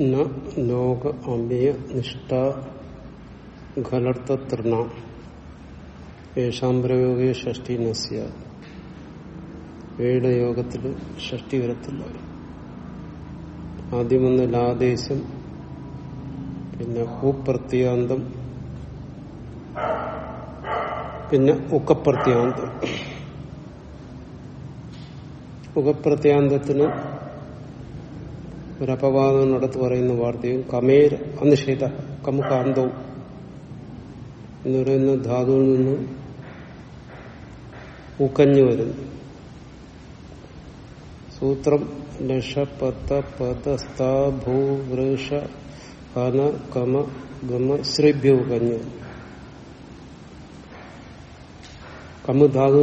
ലോക അമ്പിയ നിഷ്ഠ ഖലർത്തൃണ യേശാം പ്രയോഗേ ഷഷ്ടി നസ്യ ഏഴ് യോഗത്തിൽ ഷഷ്ടി വരത്തില്ല। ആദ്യമൊന്ന് ലാദേശം പിന്നെ ഹൂപ്രത്യാന്തം പിന്നെ ഉക്കപ്രത്യാന്തം. ഉകപ്രത്യാന്തത്തിന് ഒരപവാദം നടത്തു പറയുന്ന വാർത്തയും കമേർ അനിഷേധ കമുകാന്തവും എന്ന് പറയുന്ന ധാതുവിൽ നിന്ന് ഉക്കഞ്ഞു വരുന്നു. സൂത്രം ലഷ പത്ത പത സ്ഥാ ഭൂ വൃഷ കന കമ ഗമ ശ്രീഭ്യ ഉകഞ്ഞു കമു ധാതു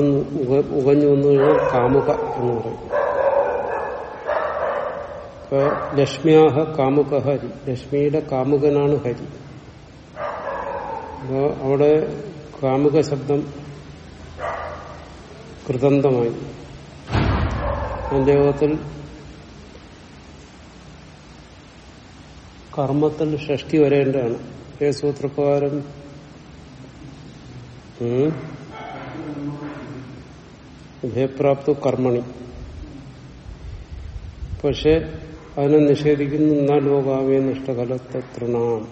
ഉകഞ്ഞു വന്നു കഴിഞ്ഞാൽ കാമുക എന്ന് പറയും. ലക്ഷ്മിയാഹ കാമുക ഹരി. ലക്ഷ്മിയുടെ കാമുകനാണ് ഹരി. അപ്പോ അവിടെ കാമുക ശബ്ദം കൃതന്തമായി. അതിന്റെ യോഗത്തിൽ കർമ്മത്തിൽ ഷഷ്ടി വരേണ്ടതാണ്. ഏ സൂത്രപ്രകാരം? ഉഭയപ്രാപ്തു കർമ്മണി. പക്ഷെ അതിനെ നിഷേധിക്കുന്നു എന്നാ ലോകാവേ നിഷ്ഠകലത്തെ തൃണാം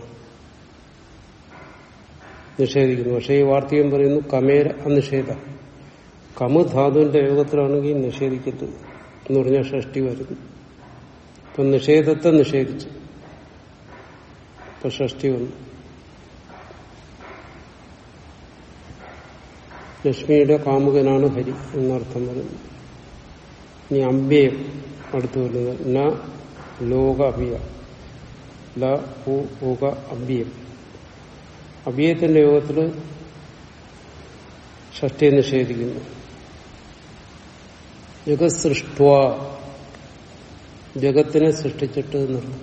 നിഷേധിക്കുന്നു. പക്ഷെ ഈ വാർത്തകം പറയുന്നു കമേര അനിഷേധ. കമു ധാതുവിന്റെ യോഗത്തിലാണെങ്കിൽ നിഷേധിക്കരുത് എന്ന് പറഞ്ഞ ഷഷ്ടി വരുന്നു. ഇപ്പൊ നിഷേധത്തെ നിഷേധിച്ചു. ഇപ്പൊ ഷഷ്ടി വന്നു. ലക്ഷ്മിയുടെ കാമുകനാണ് ഹരി എന്നർത്ഥം വരുന്നു. ഇനി അമ്പയം അടുത്തു വരുന്നത്. ന ലോക അഭിയ ല ഊക അഭ്യം. അഭ്യത്തിന്റെ യോഗത്തിൽ ഷഷ്ടിയെ നിഷേധിക്കുന്നു. ജഗത് സൃഷ്ട ജഗത്തിനെ സൃഷ്ടിച്ചിട്ട് എന്നുള്ള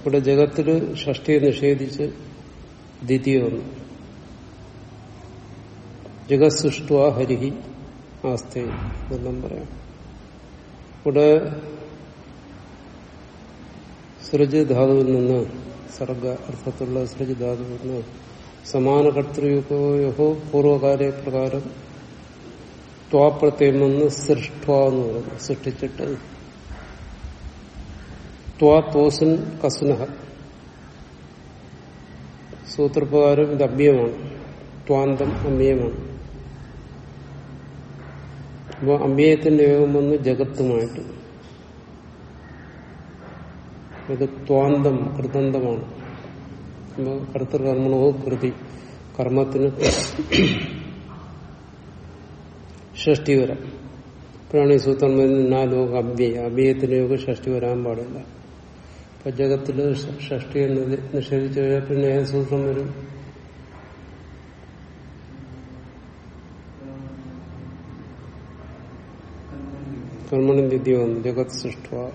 ഇവിടെ ജഗത്തിൽ ഷഷ്ടിയെ നിഷേധിച്ച് ദ്വിതീയ വന്നു. ജഗത് ഹരിഹി ആസ്തേ എന്നും പറയാം. ഇവിടെ സൃജ് ധാതുവിൽ നിന്ന് സർഗ അർത്ഥത്തിലുള്ള സൃജ് ധാതുവിൽ നിന്ന് സമാന പൂർവകാര്യ പ്രകാരം ത്വാപ്രത്യം വന്ന് സൃഷ്ട എന്ന് പറയുന്നു സൃഷ്ടിച്ചിട്ട്. ത്വാ തോസൻ കസുനഹ. സൂത്രപ്രകാരം ഇത് അമ്യമാണ് ത്വാന്തം അമ്യമാണ് അപ്പോൾ അമ്പേയത്തിന്റെ യോഗം വന്ന് ജഗത്തുമായിട്ട്. ഇത് ത്വാന്തം കൃതന്തമാണ്. കർത്തൃകർമ്മണോ കൃതി കർമ്മത്തിന് ഷഷ്ടി വരാം. അപ്പോഴാണ് ഈ സൂത്രം വരുന്ന ലോക അഭ്യയ അഭ്യയത്തിന് യോഗം ഷഷ്ടി വരാൻ പാടില്ല. അപ്പൊ ജഗത്തിൽ ഷഷ്ടി എന്നത് നിഷേധിച്ചു കഴിഞ്ഞാൽ പിന്നെ ഏത് സൂത്രം വരും? കർമ്മണം വിദ്യ വന്നു ജഗത് സൃഷ്ട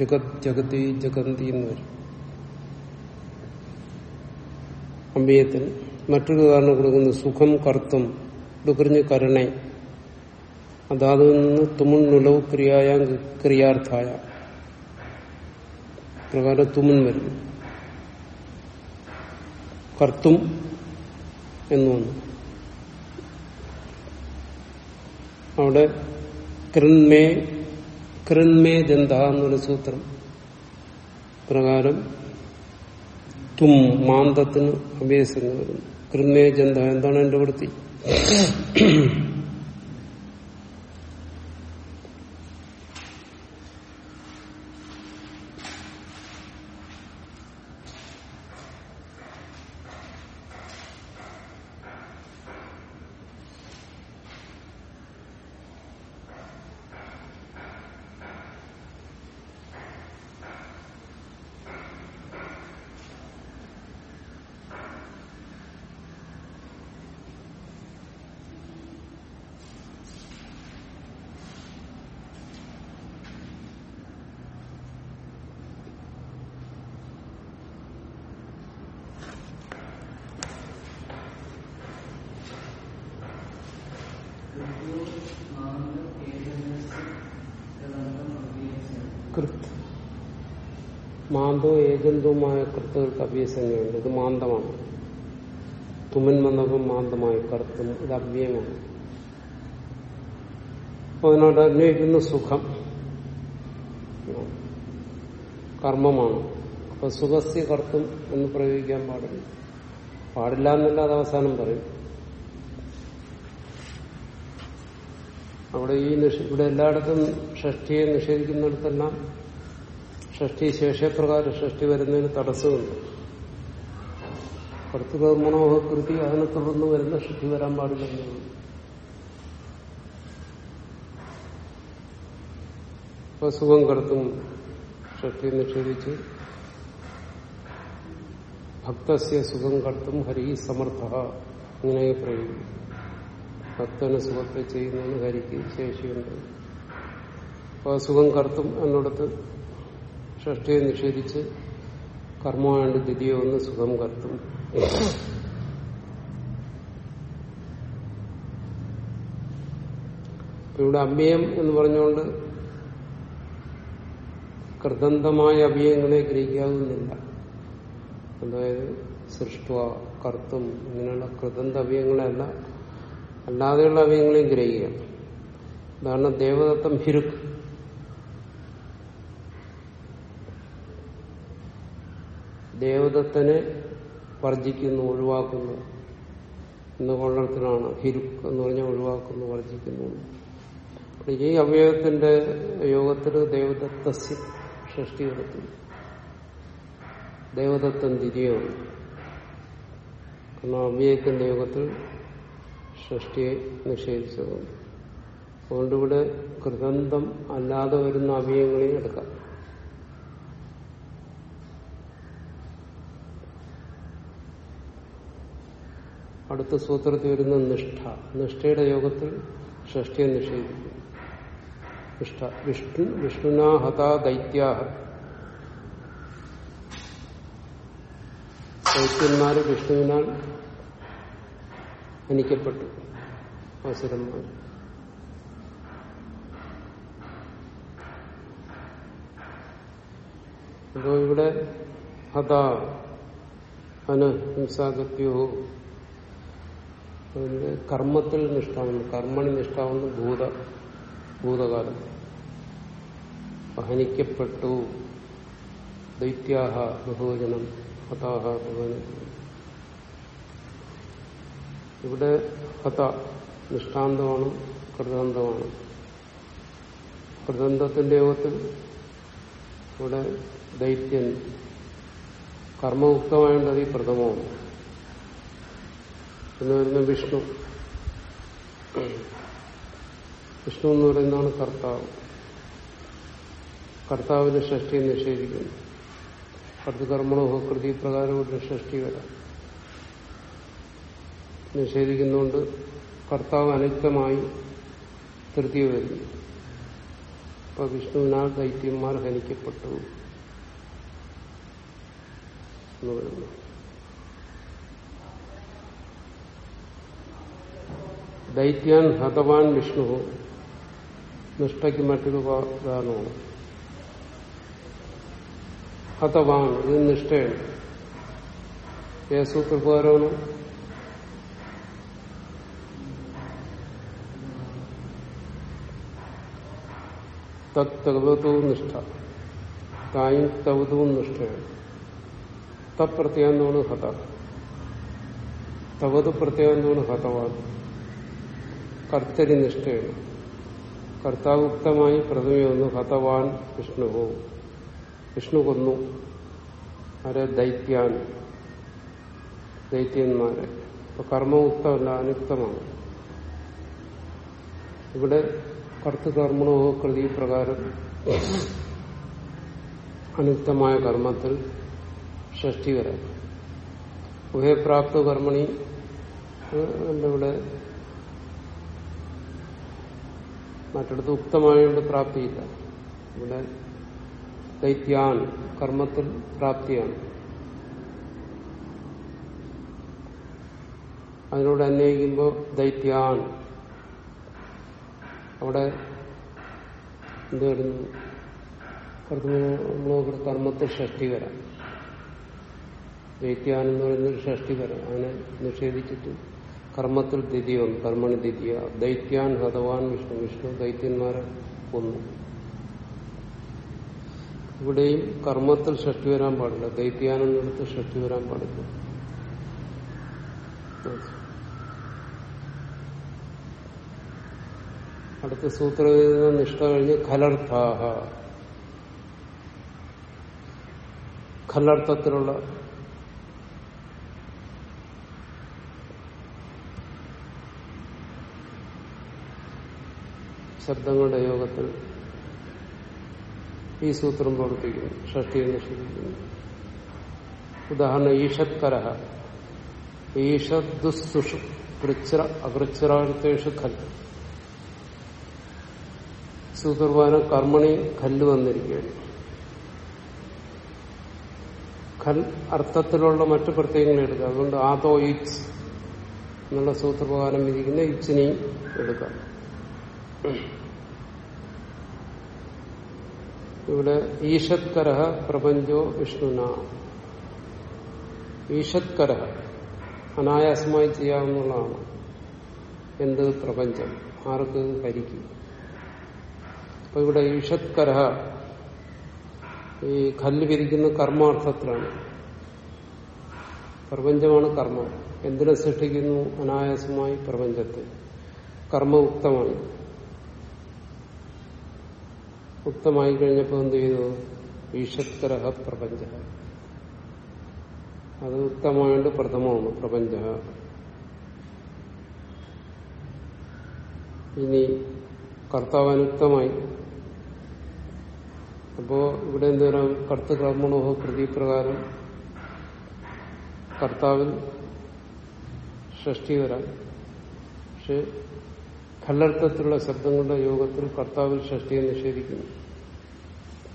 ജഗത് ജഗതി ജഗന്തി എന്ന് വരും. അമ്പയത്തിന് മറ്റൊരു കാരണം കൊടുക്കുന്നു സുഖം കർത്തും ഡുക്കറിഞ്ഞ് കരുണை. അതാതിൽ നിന്ന് തുമുൺ നുലവ് ക്രിയായ ക്രിയാർത്ഥായ. പ്രകാരം തുമുൻ വരുന്നു കർത്തും എന്നു വന്നു. അവിടെ കൃന്മേ കൃന്മേ ദന്ത എന്നൊരു സൂത്രം പ്രകാരം തും മാന്തത്തിന് അഭ്യസിക്കുന്നവരും കൃന്മേ ജന്ത എന്താണ് എന്റെ വൃത്തി? മാന്തവും ഏജന്തവുമായ കൃത്തുകൾക്ക് അഭ്യസനയുണ്ട്. ഇത് മാന്തമാണ്. തുമ്മൻ വന്നപ്പം മാന്തമായി കറുത്തും ഇത് അവ്യയമാണ്. അപ്പൊ അതിനോട് അന്വയിക്കുന്ന സുഖം കർമ്മമാണ്. അപ്പൊ സുഖസ്യ കർത്തും എന്ന് പ്രയോഗിക്കാൻ പാടില്ല. പാടില്ല എന്നല്ല അത് അവസാനം പറയും. അവിടെ ഈ നിഷ ഇവിടെ എല്ലായിടത്തും ഷഷ്ടിയെ നിഷേധിക്കുന്നിടത്തെല്ലാം ഷഷ്ടി ശേഷപ്രകാരം ഷഷ്ടി വരുന്നതിന് തടസ്സമുണ്ട്. കർത്തൃകർമ്മണോഹകൃതി അതിനെ തുടർന്ന് വരുന്ന ഷഷ്ടി വരാൻ അപ്പൊ സുഖം കടത്തും ഷഷ്ടി നിക്ഷേപിച്ച് ഭക്തസ്യ സുഖം കടത്തും ഹരി സമർത്ഥ ഇങ്ങനെ പ്രയോഗിക്കും. ഭക്തന് സുഖത്തെ ചെയ്യുന്നതിന് ഹരിക്ക് ശേഷിയുണ്ട്. അപ്പോൾ സുഖം കടത്തും എന്നിടത്ത് ഷഷ്ടിയെ നിഷേധിച്ച് കർമ്മമായിട്ട് ദ്വിതീയ ഒന്ന് സുഖം കർത്തും ഇവിടെ അമ്യം എന്ന് പറഞ്ഞുകൊണ്ട് കൃതന്തമായ അഭിയങ്ങളെ ഗ്രഹിക്കാവുന്നില്ല. അതായത് സൃഷ്ടുവ കർത്തും ഇങ്ങനെയുള്ള കൃതന്ത അഭിയങ്ങളെയല്ല അല്ലാതെയുള്ള അവയങ്ങളെയും ഗ്രഹിക്കുക. ഉദാഹരണം ദേവദത്തം ഹിരുക്ക് ദേവദത്തനെ വർജിക്കുന്നു ഒഴിവാക്കുന്നു എന്ന കൊള്ളത്തിലാണ് ഹിരുക്ക് എന്ന് പറഞ്ഞാൽ ഒഴിവാക്കുന്നു വർജിക്കുന്നു ഈ അവയവത്തിന്റെ യോഗത്തിൽ ദേവതത്വസ്യ സൃഷ്ടി നടത്തുന്നു. ദേവദത്തം തിരിയാണ് കാരണം അവയവത്തിന്റെ യോഗത്തിൽ സൃഷ്ടിയെ നിഷേധിച്ചതുകൊണ്ട്. അതുകൊണ്ടിവിടെ കൃതന്ധം അല്ലാതെ വരുന്ന അവയവങ്ങളെയും എടുക്കാം. അടുത്ത സൂത്രത്തിൽ വരുന്ന നിഷ്ഠ. നിഷ്ഠയുടെ യോഗത്തിൽ ഷഷ്ടിയെ നിഷേധിക്കും നിഷ്ഠ. വിഷ്ണു വിഷ്ണുനാ ഹതാ ദൈത്യാഹ. വിഷ്ണുവിനാൽ ഹനിക്കപ്പെട്ടു അസുരന്മാർ അപ്പോ ഇവിടെ ഹത അനു ഹിംസാഗത്യോ കർമ്മത്തിൽ നിഷ്ഠാവുന്നു കർമ്മണി നിഷ്ഠാവുന്നു ഭൂത ഭൂതകാലം. ഹനിക്കപ്പെട്ടു ദൈത്യാഹ ബഹുവചനം ഹതാഹ ബഹുവചനം. ഇവിടെ ഹത നിഷ്ഠാന്തമാണ് കൃതാന്തമാണ്. കൃതന്തത്തിന്റെ യോഗത്തിൽ ഇവിടെ ദൈത്യൻ കർമ്മമുക്തമായത് ഈ പ്രഥമമാണ്. എന്ന് വരുന്ന വിഷ്ണു. വിഷ്ണു എന്ന് പറയുന്നതാണ് കർത്താവ്. കർത്താവിന് ഷഷ്ടിയെ നിഷേധിക്കുന്നു. കർത്തകർമ്മണോ കൃതി പ്രകാരം ഒരു ഷഷ്ടി വരാം. നിഷേധിക്കുന്നുകൊണ്ട് കർത്താവ് അനുക്തമായി തൃതീയ വരുന്നു. അപ്പൊ വിഷ്ണുവിനാൽ ദൈത്യന്മാർ ഹനിക്കപ്പെട്ടു എന്ന് പറയുന്നു. ദൈത്യാൻ ഹതവാൻ വിഷ്ണു. നിഷ്ഠയ്ക്ക് മറ്റൊരു ഉദാഹരണമാണ്. ഹതവാൻ ഇത് നിഷ്ഠയാണ്. യേസൂത്രപ്രകാരമാണ് തവതവും നിഷ്ഠ. തായും തവതവും നിഷ്ഠയാണ്. തപ്രത്യാന്തമാണ് ഹത. തവത് പ്രത്യാന്തമാണ് ഹതവാൻ കർത്തരി നിഷ്ഠയാണ്. കർത്താവുക്തമായി പ്രഥമയൊന്നു ഹതവാൻ വിഷ്ണുവോ വിഷ്ണു കൊന്നു. ആരെ? ദൈത്യാൻ. ദൈത്യന്മാരെ. അപ്പൊ കർമ്മമുക്തമല്ല അനുക്തമാണ്. ഇവിടെ കർത്തകർമ്മണോ കൃതി പ്രകാരം അനുക്തമായ കർമ്മത്തിൽ ഷഷ്ടി വരാം. ഉഭയപ്രാപ്ത കർമ്മണി ഇവിടെ മറ്റിടത്ത് ഉക്തമായതുകൊണ്ട് പ്രാപ്തിയില്ല. ഇവിടെ ദൈത്യാൻ കർമ്മത്തിൽ പ്രാപ്തിയാണ്. അതിനോട് അന്വയിക്കുമ്പോൾ ദൈത്യാൻ അവിടെ എന്ത് വരുന്നു? കർമ്മത്തിൽ ഷഷ്ടി വരാം. ദൈത്യാൻ എന്ന് പറയുന്നത് ഷഷ്ടി അതിനെ നിഷേധിച്ചിട്ട് കർമ്മത്തിൽ ദ്വിതീയം കർമ്മണി ദ്വിതീയ. ദൈത്യാൻ ഹതവാൻ വിഷ്ണു വിഷ്ണു ദൈത്യന്മാരെ കൊന്നു. ഇവിടെയും കർമ്മത്തിൽ ഷഷ്ടി വരാൻ പാടില്ല. ദൈത്യാനെന്നിടത്ത് ഷഷ്ടി വരാൻ പാടില്ല. അടുത്ത സൂത്ര നിഷ്ഠ കഴിഞ്ഞ് ഖലർത്ഥാഹ. ഖലർത്ഥത്തിലുള്ള ശബ്ദങ്ങളുടെ യോഗത്തിൽ ഈ സൂത്രം പ്രവർത്തിക്കുന്നു ഷഷ്ടിയെ നിഷേധിക്കുന്നു ഉദാഹരണം വൃച്ഛ അവൃച്ഛരാർത്ഥേഷു ഖൽ സൂത്രപാനം കർമ്മണി ഖല്ല് വന്നിരിക്കുകയാണ്. ഖൽ അർത്ഥത്തിലുള്ള മറ്റു പ്രത്യേകങ്ങൾ എടുക്കുക അതുകൊണ്ട് ആതോ ഇച്ച് എന്നുള്ള സൂത്രപ്രകാരം വിധിക്കുന്ന ഇച്ചിനെയും എടുക്കാം. ഇവിടെ ഈഷത്കര പ്രപഞ്ചോ വിഷ്ണുന. ഈഷത്കര അനായാസമായി ചെയ്യാവുന്നതാണ്. എന്ത് പ്രപഞ്ചം? ആർക്ക് ഹരിക്കും? അപ്പൊ ഇവിടെ ഈഷത്കര ഈ കല്ല് വിരിക്കുന്ന കർമാർത്ഥത്തിലാണ്. പ്രപഞ്ചമാണ് കർമ്മം. എന്തിനെ സൃഷ്ടിക്കുന്നു? അനായാസമായി പ്രപഞ്ചത്തെ. കർമ്മ ഉക്തമാണ് ഉക്തമായി കഴിഞ്ഞപ്പോൾ എന്ത് ചെയ്തു? ഈശ്വരഹ പ്രപഞ്ച. അത് ഉക്തമായോണ്ട് പ്രഥമമാണ് പ്രപഞ്ച. ഇനി കർത്താവ് അനുക്തമായി. അപ്പോ ഇവിടെ എന്തോരം കർത്തകർമ്മണോഹ കൃതിപ്രകാരം കർത്താവിൽ ഷഷ്ടി വരാം. പക്ഷെ ഖല്ലർത്ഥത്തിലുള്ള ശബ്ദങ്ങളുടെ യോഗത്തിൽ കർത്താവിൽ ഷഷ്ടിയെ നിഷേധിക്കുന്നു.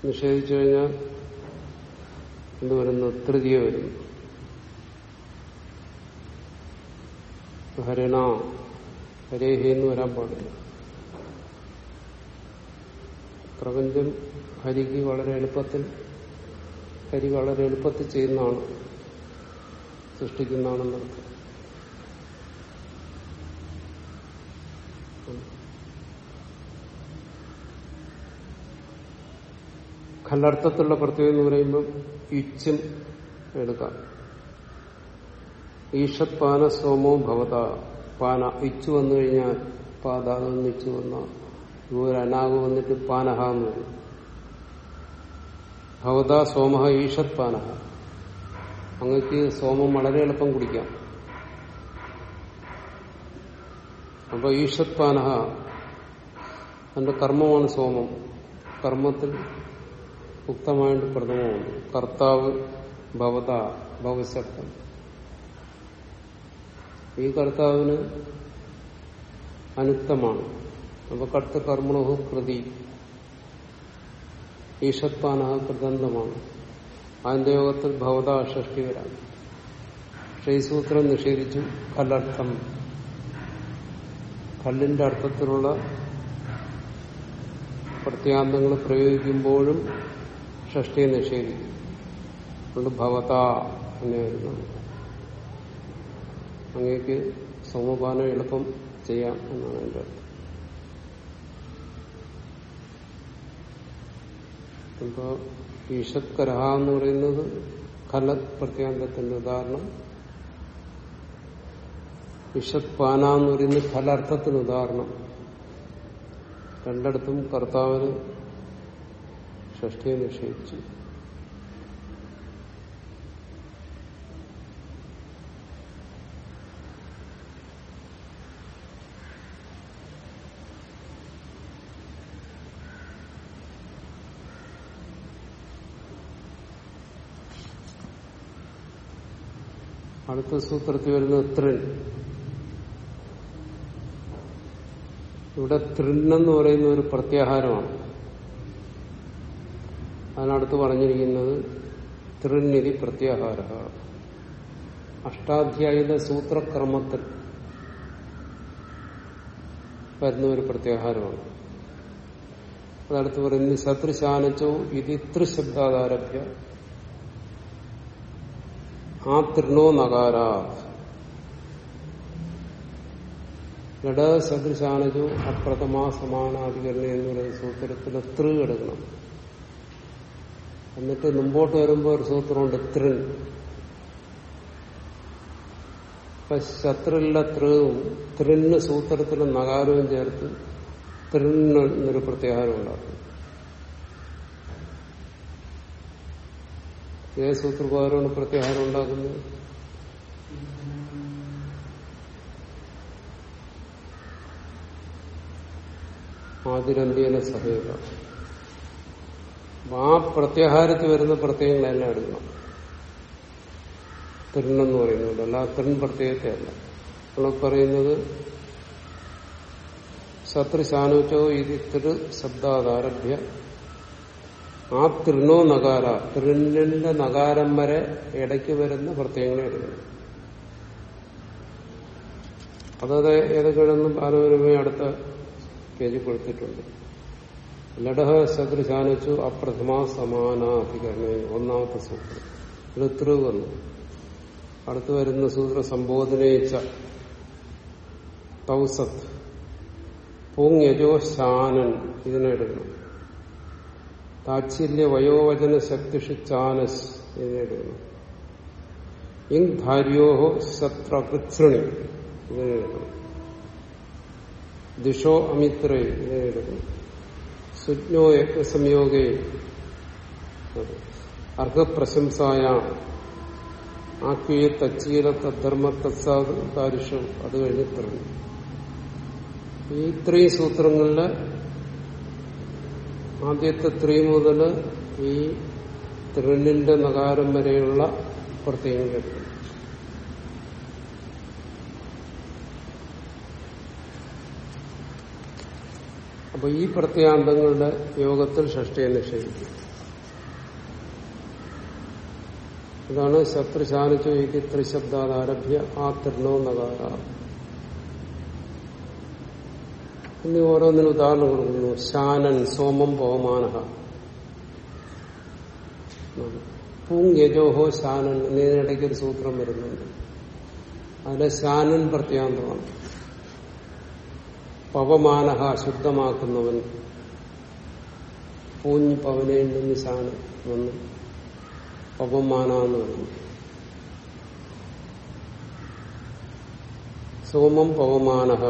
നിഷേധിച്ചു കഴിഞ്ഞാൽ എന്ത് വരുന്നു തൃതീയ വരുന്നു ഹരണ ഹരേഹി എന്ന് വരാൻ പാടില്ല. പ്രപഞ്ചം ഹരിക്ക് വളരെ എളുപ്പത്തിൽ ഹരി വളരെ എളുപ്പത്തിൽ ചെയ്യുന്നതാണ് സൃഷ്ടിക്കുന്നതാണെന്നർത്ഥം ഖല്ലർത്ഥത്തിലുള്ള പ്രത്യേകം എന്ന് പറയുമ്പോൾ ഇച്ചും എടുക്കാം ഈഷത് പാന സോമോ ഭവത. പാന ഇച്ചു വന്നു കഴിഞ്ഞാൽ പാതാകം ഇച്ചു വന്ന ഒരു അനാഗ് വന്നിട്ട് പാനഹ എന്ന് വരും. ഭവത സോമഹ ഈഷത് പാനഹ അങ്ങക്ക് സോമം വളരെ എളുപ്പം കുടിക്കാം. അപ്പൊ ഈഷത് പാനഹ തന്റെ കർമ്മമാണ് സോമം. കർമ്മത്തിൽ ഉക്തമായിട്ട് പ്രഥമമുണ്ട് കർത്താവ് ഭവത ഭവശബ്ദം. ഈ കർത്താവിന് അനുക്തമാണ്. അപ്പൊ കർത്ത കർമ്മണോ കൃതി. ഈഷത്വാന കൃതന്തമാണ്. അതിന്റെ യോഗത്തിൽ ഭവത ഷഷ്ടി വരാം. പക്ഷേ ഈ സൂത്രം നിഷേധിച്ചു കല്ലർത്ഥം. കല്ലിന്റെ അർത്ഥത്തിലുള്ള പ്രത്യാന്തങ്ങൾ പ്രയോഗിക്കുമ്പോഴും ഷഷ്ടിയെ നിഷേധിക്കുന്നു ഭവത എന്ന് വരുന്നു അങ്ങേക്ക് സമപാനം എളുപ്പം ചെയ്യാം എന്നാണ് എന്റെ ഇപ്പോ ഈഷത് കരഹ എന്ന് പറയുന്നത് കല പ്രത്യാന്തത്തിന്റെ ഉദാഹരണം. ഇഷത് പാന എന്ന് പറയുന്നത് ഫലാർത്ഥത്തിന് ഉദാഹരണം. രണ്ടിടത്തും കർത്താവിന് ഷഷ്ടിയെ നിഷേധിച്ചു അടുത്ത സൂത്രത്തിൽ വരുന്ന തൃൻ. ഇവിടെ ത്രിണ്ണെന്ന് പറയുന്ന ഒരു പ്രത്യാഹാരമാണ്. അതിനടുത്ത് പറഞ്ഞിരിക്കുന്നത് ത്രിനിധി പ്രത്യാഹാര അഷ്ടാധ്യായിയുടെ സൂത്രക്രമത്തിൽ വരുന്ന ഒരു പ്രത്യാഹാരമാണ്. അതടുത്ത് പറയുന്നത് ശത്രുശാനച്ചോ ഇതി ത്രിശബ്ദാതാരഭ്യ ആ തൃണോ നകാരാ ലഡ സദൃശാനജോ അപ്രഥമാ സമാനാധികരണ എന്ന് പറയുന്ന സൂത്രത്തിൽ തൃ എടുക്കണം എന്നിട്ട് മുമ്പോട്ട് വരുമ്പോൾ ഒരു സൂത്രമുണ്ട് തൃൻ ഇപ്പൊ ശത്രുല്ല തൃവും തൃന്ന് സൂത്രത്തിലും നകാരവും ചേർത്ത് തൃണ്ണൊരു പ്രത്യാഹാരം ഉണ്ടാക്കും. ഏത് സൂത്രപ്രകാരമാണ് പ്രത്യാഹാരം ഉണ്ടാക്കുന്നത്? ആതിരന്ത്യേന സഹേവ ആ പ്രത്യാഹാരത്തിൽ വരുന്ന പ്രത്യയങ്ങളെല്ലാം എടുക്കണം. തൃണെന്ന് പറയുന്നുണ്ട്. അല്ല തൃൺ പ്രത്യയത്തെ നമ്മൾ പറയുന്നത് ശത്രുശാനുച്ചോ ഇത് തിരു ശബ്ദാതാരഭ്യ ആ തൃണോ നകാര തൃണിന്റെ നകാരം വരെ ഇടയ്ക്ക് വരുന്ന പ്രത്യയങ്ങളെ എടുക്കണം. അതത് ഏതൊക്കെയാണെന്നും പാരമ്പര്യമായി അടുത്ത പേജ് കൊടുത്തിട്ടുണ്ട്. ലഡഹ സദൃശാനിച്ചു അപ്രഥമ സമാനാധികരണ. ഒന്നാമത്തെ സൂത്രം. ഋതൃ വന്നു. അടുത്തു വരുന്ന സൂത്ര സംബോധനയിച്ച തൗസത്ത് പൂങ്യജോ ശാനൻ ഇതിനെടുക്കണം താച്ഛല്യ വയോവചന ശക്തിഷു ചാനസ് ഇതിനെടുക്കണം ഇങ് ധാര്യോഹോ ശത്രകൃത്രണി ഇതിനെടുക്കണം ദിഷോ അമിത്രേ ഇതിനെടുക്കണം സുജ്ഞോ യജ്ഞസംയോഗേ അർഹപ്രശംസായ ആക്വീയ തച്ചീല തദ്ധർമ്മ തത്സാദാരുഷം അത് കഴിഞ്ഞ് തുടങ്ങി ഈ ഇത്രയും സൂത്രങ്ങളിൽ ആദ്യത്തെ ത്രീ മുതൽ ഈ ത്രിണിന്റെ നകാരം വരെയുള്ള പ്രത്യയങ്ങൾ അപ്പൊ ഈ പ്രത്യാന്തങ്ങളുടെ യോഗത്തിൽ ഷഷ്ടിയെ നിഷേധിക്കും. ഇതാണ് ശത്രുശാനിച്ചു ഇത് ത്രിശബ്ദാതാരഭ്യ ആ തൃണോ നകാര ഇനി ഓരോന്നിനും ഉദാഹരണം കൊടുക്കുന്നു. ശാനൻ സോമം പവമാന പൂങ്യജോഹോ ശാനൻ എന്നതിനിടയ്ക്ക് ഒരു സൂത്രം വരുന്നുണ്ട്. അതിലെ ശാനൻ പ്രത്യാന്തമാണ്. പവമാനഹ ശുദ്ധമാക്കുന്നവൻ. പൂഞ്ഞ് പവനയിൽ നിസാണ് വന്ന്. പവമാന എന്ന് പറഞ്ഞു. സോമം പവമാനഹ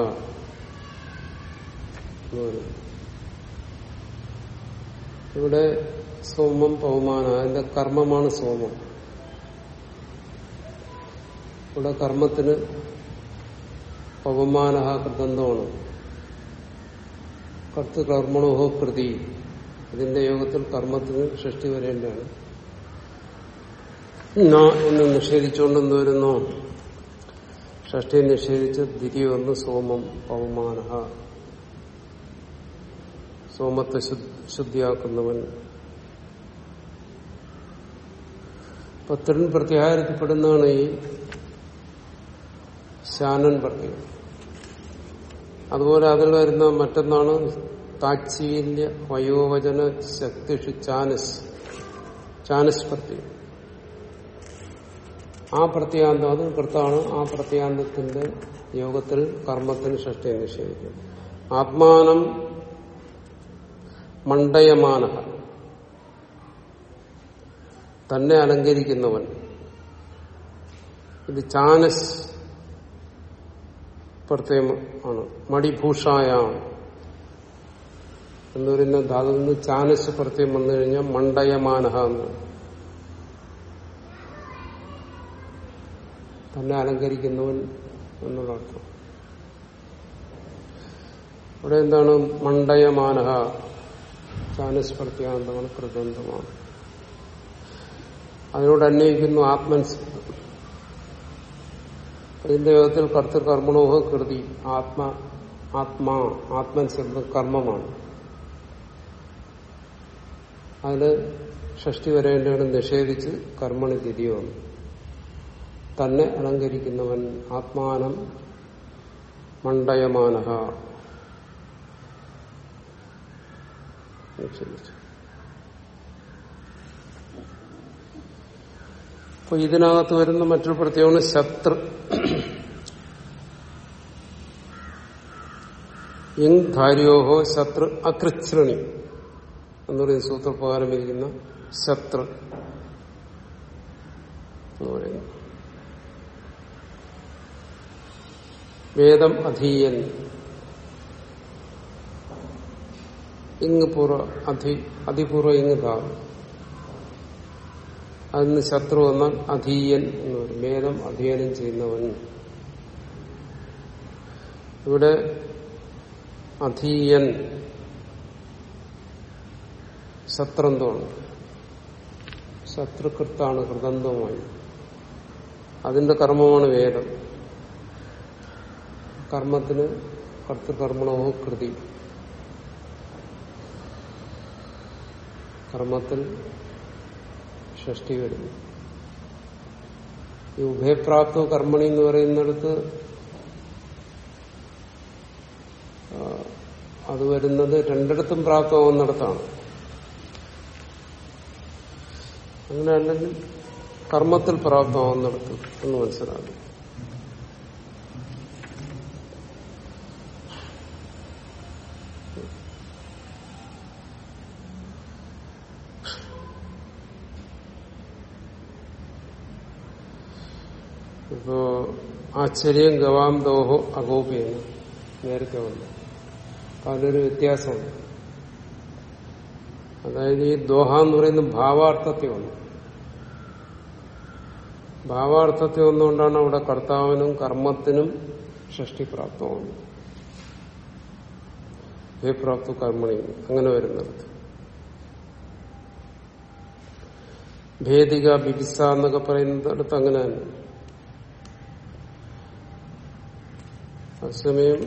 ഇവിടെ സോമം പവമാന അതിന്റെ കർമ്മമാണ് സോമം. ഇവിടെ കർമ്മത്തിന് പവമാനഹ കൃതന്തമാണ് കർത്തകർമ്മണോഹോ കൃതി. ഇതിന്റെ യോഗത്തിൽ കർമ്മത്തിന് സൃഷ്ടി വരേണ്ടതാണ്. എന്ന് നിഷേധിച്ചുകൊണ്ടെന്ന് വരുന്നു. ഷഷ്ടിയെ നിഷേധിച്ച് ദിരി വന്ന് സോമം പവമാന സോമത്തെ ശുദ്ധിയാക്കുന്നവൻ. പത്രൻ പ്രത്യാഹാരത്തിൽപ്പെടുന്നതാണ് ഈ ശാനൻ പ്രത്യേകം. അതുപോലെ അതിൽ വരുന്ന മറ്റൊന്നാണ് താച്ഛീല്യ വയോവചന ശക്തിഷു ചാനസ് ചാനസ് പ്രത്യം ആ പ്രത്യാന്തം അത് കൃത്താണ് ആ പ്രത്യാന്തത്തിന്റെ യോഗത്തിൽ കർമ്മത്തിന് ഷഷ്ടിയെ നിഷേധിക്കും. ആത്മാനം മണ്ഡയമാന തന്നെ അലങ്കരിക്കുന്നവൻ. ഇത് ചാനസ് പ്രത്യേകം ആണ്. മടിഭൂഷായ എന്ന് പറയുന്ന ധാതു നിന്ന് ചാനസ് പ്രത്യേകം വന്നു കഴിഞ്ഞാൽ മണ്ടയമാനഹ എന്ന് തന്നെ അലങ്കരിക്കുന്നവൻ എന്നുള്ള അർത്ഥം. ഇവിടെ എന്താണ്? മണ്ടയമാനഹ. ചാനസ് പ്രത്യാന്തമാണ് കൃതന്തമാണ്. അതിനോട് അന്വയിക്കുന്നു ആത്മൻ അതിന്റെ യോഗത്തിൽ കർത്തൃകർമ്മണോഹ കൃതി ആത്മ ആത്മാ ആത്മൻ കർമ്മമാണ്. അതിൽ ഷഷ്ടി വരേണ്ടവനെ നിഷേധിച്ച് കർമ്മണി തിരിയോ തന്നെ അലങ്കരിക്കുന്നവൻ ആത്മാനം മണ്ഡയമാനഹ. അപ്പൊ ഇതിനകത്ത് വരുന്ന മറ്റൊരു പ്രത്യേകമാണ് ശത്രു. ഇങ് ധാര്യോഹോ ശത്രു അകൃശ്രണി എന്ന് പറയുന്ന സൂത്രപ്രകാരം ഇരിക്കുന്ന ശത്രു. എന്ന് പറയുന്നു. വേദം അധീയൻ. ഇങ് പൂർവ അധി അതിപൂർവ ഇങ് ധാതു അതിന് ശത്രു എന്നാൽ അധീയൻ എന്ന് പറയും. വേദം അധ്യയനം ചെയ്യുന്നവൻ. ഇവിടെ അധീയൻ ശത്രന്തമാണ് ശത്രുക്കൃത്താണ് കൃതന്തവുമായി. അതിന്റെ കർമ്മമാണ് വേദം. കർമ്മത്തിന് കർത്തൃകർമ്മണോ കൃതി. കർമ്മത്തിൽ ഷഷ്ടി വരുന്നു. ഈ ഉഭയപ്രാപ്തോ കർമ്മണി എന്ന് പറയുന്നിടത്ത് അത് വരുന്നത് രണ്ടിടത്തും പ്രാപ്തമാവുന്നിടത്താണ്. അങ്ങനെ അല്ലെങ്കിൽ കർമ്മത്തിൽ പ്രാപ്തമാവുന്നിടത്ത് എന്ന് മനസ്സിലാകും ഇപ്പോ ആശ്ചര്യം ഗവാം ദോഹോ അഗോപിയെന്ന് നേരത്തെ വന്നു. അതൊരു വ്യത്യാസമുണ്ട്. അതായത് ഈ ദോഹ എന്ന് പറയുന്ന ഭാവാർത്ഥത്തെ വന്നു. ഭാവാർത്ഥത്തെ വന്നുകൊണ്ടാണ് അവിടെ കർത്താവിനും കർമ്മത്തിനും ഷഷ്ടിപ്രാപ്തമാണ് ഭയപ്രാപ്ത കർമ്മണി അങ്ങനെ വരുന്നത്. ഭേദിക ബിബിസ എന്നൊക്കെ പറയുന്നിടത്ത് അങ്ങനെ തന്നെ. അതേസമയം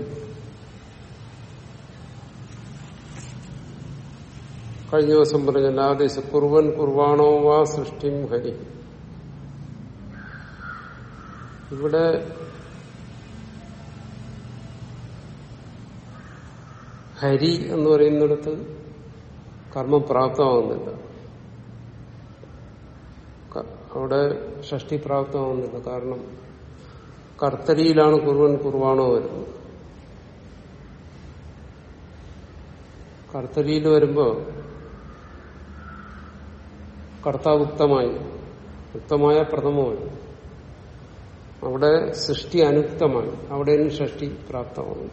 കഴിഞ്ഞ ദിവസം പറഞ്ഞ ആദേശ കുർവൻ കുർവാണോ വാ സൃഷ്ടിം ഹരി. ഇവിടെ ഹരി എന്ന് പറയുന്നിടത്ത് കർമ്മം പ്രാപ്തമാകുന്നില്ല അവിടെ ഷഷ്ടി പ്രാപ്തമാകുന്നില്ല കാരണം കർത്തരിയിലാണ് കുറുവൻ കുർവാണോ വരുന്നത്? കർത്തരിയിൽ വരുമ്പോ കർത്താവുക്തമായി ഉക്തമായ പ്രഥമമായി അവിടെ സൃഷ്ടി അനുക്തമായി അവിടെയും ഷഷ്ടി പ്രാപ്തമാണ്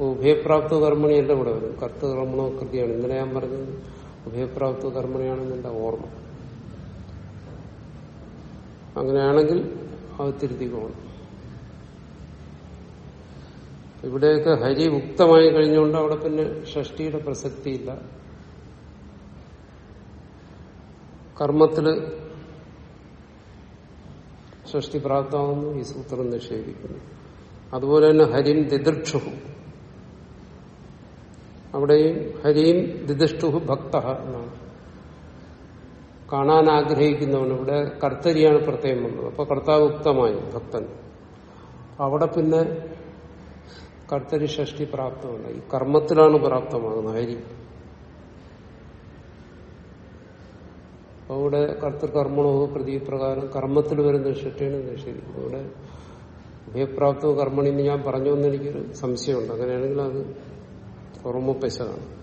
ഉഭയപ്രാപ്ത കർമ്മണിയല്ല ഇവിടെ വരും കർത്തകർമ്മണോ കൃതിയാണ്. ഇന്നലെ ഞാൻ പറഞ്ഞത് ഉഭയപ്രാപ്ത കർമ്മണിയാണെന്ന് എന്റെ ഓർമ്മ. അങ്ങനെയാണെങ്കിൽ പോകണം ഇവിടെയൊക്കെ ഹരി മുക്തമായി കഴിഞ്ഞുകൊണ്ട് അവിടെ പിന്നെ ഷഷ്ടിയുടെ പ്രസക്തിയില്ല. കർമ്മത്തിൽ ഷഷ്ടി പ്രാപ്തമാകുന്നു ഈ സൂത്രം നിഷേധിക്കുന്നു. അതുപോലെ തന്നെ ഹരിം ദിദൃക്ഷുഹു. അവിടെയും ഹരിയും ദിദിഷ്ടുഹു ഭക്ത എന്നാണ്. കാണാൻ ആഗ്രഹിക്കുന്നവൻ ഇവിടെ കർത്തരിയാണ് പ്രത്യേകം വന്നത് അപ്പൊ കർത്താവ് ഉക്തമായി ഭക്തൻ. അവിടെ പിന്നെ കർത്തരി ഷഷ്ടി പ്രാപ്തമല്ല. ഈ കർമ്മത്തിലാണ് പ്രാപ്തമാകുന്നത്. ഹരി. അപ്പൊ ഇവിടെ കർത്തൃകർമ്മണോ പ്രതീപ്രകാരം കർമ്മത്തിൽ വരുന്ന ഷഷ്ടിയാണ് നിഷേധിക്കുന്നത് അവിടെ ഉഭയപ്രാപ്തവും കർമ്മണി എന്ന് ഞാൻ പറഞ്ഞു എന്ന് എനിക്കൊരു സംശയമുണ്ട്. അങ്ങനെയാണെങ്കിൽ അത് ഓർമ്മ പെശകാണ്.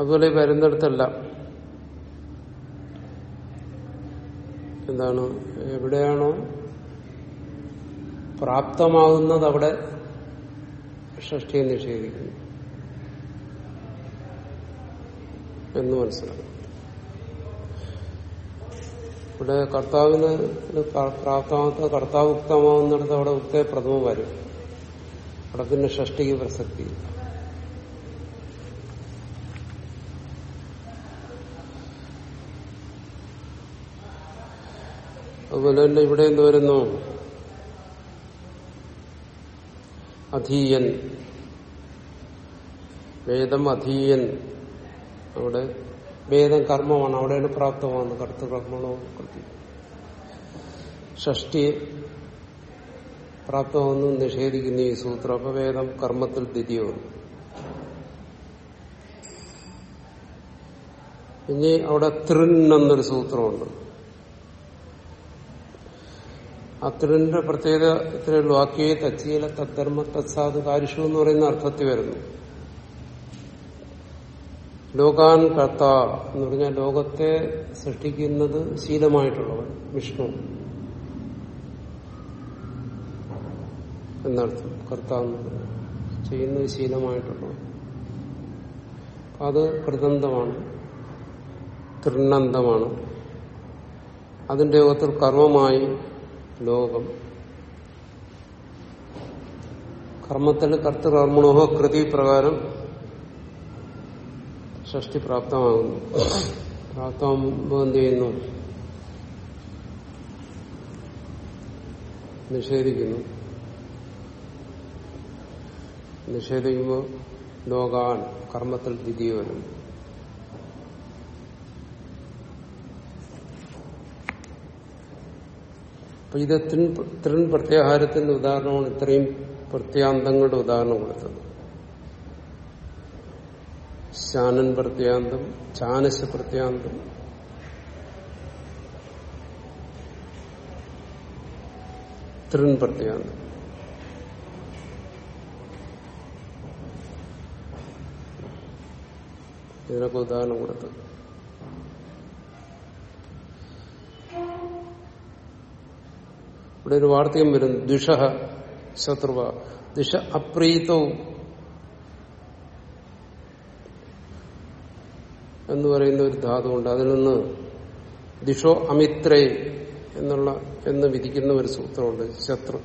അതുപോലെ വരുന്നിടത്തെല്ലാം എന്താണ് എവിടെയാണോ പ്രാപ്തമാകുന്നത് അവിടെ ഷഷ്ടിയെ നിഷേധിക്കുന്നു. എന്ന് മനസ്സിലാക്കും. ഇവിടെ കർത്താവിന് പ്രാപ്തമാകാത്ത കർത്താവ് ഉക്തമാകുന്നിടത്ത് അവിടെ ഉക്തേ പ്രഥമം വരും. അവിടെ പിന്നെ ഷഷ്ടിക്ക് പ്രസക്തിയില്ല. അതുപോലെ തന്നെ ഇവിടെ എന്ത് വരുന്നു? അധീയൻ. വേദം അധീയൻ. അവിടെ വേദം കർമ്മമാണ്. അവിടെയാണ് പ്രാപ്തമാണ്. കർത്തകർമ്മണോ കൃതി ഷഷ്ടി പ്രാപ്തമാണെന്ന് നിഷേധിക്കുന്ന ഈ സൂത്രം. അപ്പൊ വേദം കർമ്മത്തിൽ ദ്വിതീയമാണ് ഇനി അവിടെ തൃൻ എന്നൊരു സൂത്രമുണ്ട്. ആ തൃന്റെ പ്രത്യേകത ഇത്രയേ ഉള്ളൂ. ആക്കിയേ തച്ചീല തദ്ധർമ്മ തത്സാധു കാരിഷു എന്ന് പറയുന്ന അർത്ഥത്തിൽ വരുന്നു. ലോകാൻ കർത്ത എന്ന് പറഞ്ഞാൽ ലോകത്തെ സൃഷ്ടിക്കുന്നത് ശീലമായിട്ടുള്ളവൻ വിഷ്ണു. എന്നർത്ഥം കർത്ത എന്ന് ചെയ്യുന്നത് ശീലമായിട്ടുള്ളവൻ. അത് കൃതന്തമാണ് തൃണന്തമാണ് അതിന്റെ യോഗത്തിൽ കർമ്മമായി ലോകം. കർമ്മത്തിൽ കർത്തൃകർമ്മണോഹ കൃതി പ്രകാരം ഷഷ്ടി പ്രാപ്തമാകുന്നു. പ്രാപ്തമാകുമ്പോൾ എന്ത് ചെയ്യുന്നു? നിഷേധിക്കുന്നു. നിഷേധിക്കുമ്പോൾ ലോകാൻ കർമ്മത്തിൽ ദ്വിതീയ വരുന്നു അപ്പൊ ഇത് തൃൺ പ്രത്യാഹാരത്തിന്റെ ഉദാഹരണമാണ് ഇത്രയും പ്രത്യാന്തങ്ങളുടെ ഉദാഹരണം കൊടുത്തത്. ശാനൻ പ്രത്യാന്തം ചാനശ പ്രത്യാന്തം തൃൺ പ്രത്യാന്തം. ഇതിനൊക്കെ ഉദാഹരണം കൊടുത്തത്. ഇവിടെ ഒരു വാർത്തകം വരും ദ്വിഷ ശത്രുവ. ദ്വിഷ അപ്രീതവും എന്ന് പറയുന്ന ഒരു ധാതുണ്ട് അതിൽ നിന്ന് ദിഷോ അമിത്രേ എന്നുള്ള എന്ന് വിധിക്കുന്ന ഒരു സൂത്രമുണ്ട്. ശത്രു.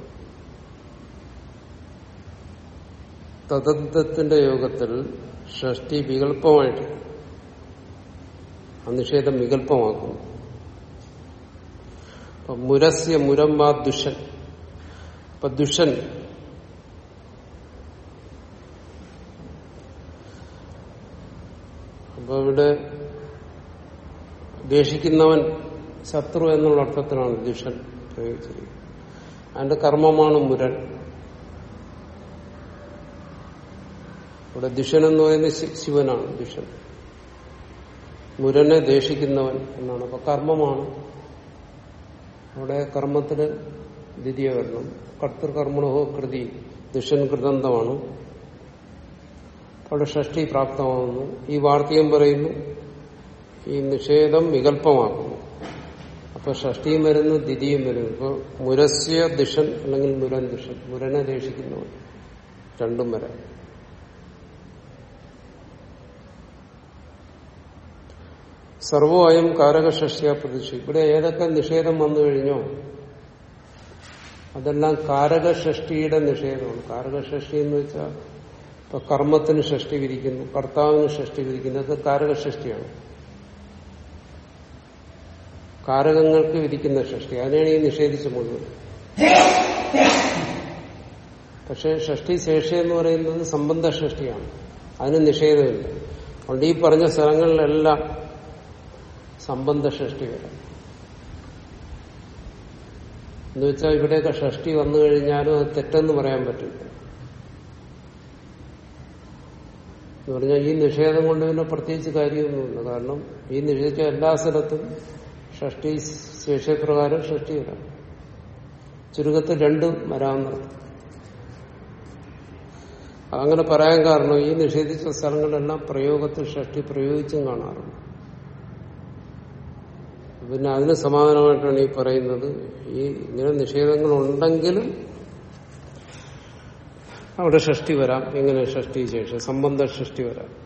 തദന്തത്തിന്റെ യോഗത്തിൽ ഷഷ്ടി വികല്പമായിട്ട് അനിഷേധം നിഷേധം വികല്പമാക്കുന്നു അപ്പൊ മുരസ്യ മുരമ്മ ദുഷൻ അപ്പൊ ദുഷൻ അപ്പൊ ഇവിടെ ദേഷിക്കുന്നവൻ ശത്രു എന്നുള്ള അർത്ഥത്തിലാണ് ദുഷൻ പ്രയോഗിച്ചിരിക്കുന്നത്. അതിന്റെ കർമ്മമാണ് മുരൻ. ഇവിടെ ദുഷൻ എന്ന് പറയുന്നത് ശിവനാണ് ദുഷൻ മുരനെ ദേഷിക്കുന്നവൻ എന്നാണ്. അപ്പൊ കർമ്മമാണ് അവിടെ കർമ്മത്തിന് ദ്വിതീയ വരണം കർത്തൃകർമ്മണോ കൃതി ദുഷൻ കൃതന്തമാണ് അവിടെ ഷഷ്ടി പ്രാപ്തമാകുന്നു ഈ വാർത്തകം പറയുന്നു. ഈ നിഷേധം വികല്പമാക്കുന്നു അപ്പൊ ഷഷ്ടിയും വരുന്നു ദ്വിതീയം വരുന്നു. ഇപ്പൊ മുരസ്യ ദിഷൻ അല്ലെങ്കിൽ മുരൻ ദിഷൻ മുരനെ ദേഷിക്കുന്നവൻ. രണ്ടും വരാം. സർവോയം കാരകഷ്യ പ്രതിഷ്ഠ. ഇവിടെ ഏതൊക്കെ നിഷേധം വന്നു കഴിഞ്ഞോ അതെല്ലാം കാരകഷ്ടിയുടെ നിഷേധമാണ്. കാരകഷ്ടി എന്ന് വെച്ചാൽ ഇപ്പൊ കർമ്മത്തിന് ഷഷ്ടി വിരിക്കുന്നു കർത്താവിന് ഷഷ്ടി വിരിക്കുന്നു അത് കാരകഷ്ടിയാണ് കാരകങ്ങൾക്ക് വിധിക്കുന്ന ഷഷ്ടി അതിനെയാണ് ഈ നിഷേധിച്ച മുഴുവൻ പക്ഷെ ഷഷ്ടി ശേഷി എന്ന് പറയുന്നത് സംബന്ധ ഷഷ്ടിയാണ് അതിന് നിഷേധമില്ല. അതുകൊണ്ട് ഈ പറഞ്ഞ സ്ഥലങ്ങളിലെല്ലാം സംബന്ധ ഷഷ്ടി വരാം എന്ന് വെച്ചാൽ ഇവിടെയൊക്കെ ഷഷ്ടി വന്നു കഴിഞ്ഞാലും അത് തെറ്റെന്ന് പറയാൻ പറ്റില്ല. എന്ന് പറഞ്ഞാൽ ഈ നിഷേധം കൊണ്ട് പിന്നെ പ്രത്യേകിച്ച് കാര്യമൊന്നുമില്ല. കാരണം ഈ നിഷേധിച്ച എല്ലാ സ്ഥലത്തും ഷഷ്ടി ശേഷപ്രകാരം ഷഷ്ടി വരാം ചുരുക്കത്തിൽ രണ്ടും വരാമെന്നർത്ഥം അങ്ങനെ പറയാൻ കാരണം ഈ നിഷേധിച്ച സ്ഥലങ്ങളെല്ലാം പ്രയോഗത്തിൽ ഷഷ്ടി പ്രയോഗിച്ചും കാണാറുണ്ട്. പിന്നെ അതിന് സമാധാനമായിട്ടാണ് ഈ പറയുന്നത്. ഈ ഇങ്ങനെ നിഷേധങ്ങൾ ഉണ്ടെങ്കിലും അവിടെ ഷഷ്ടി വരാം. എങ്ങനെ ഷഷ്ടി ശേഷം സംബന്ധ ഷഷ്ടി വരാം.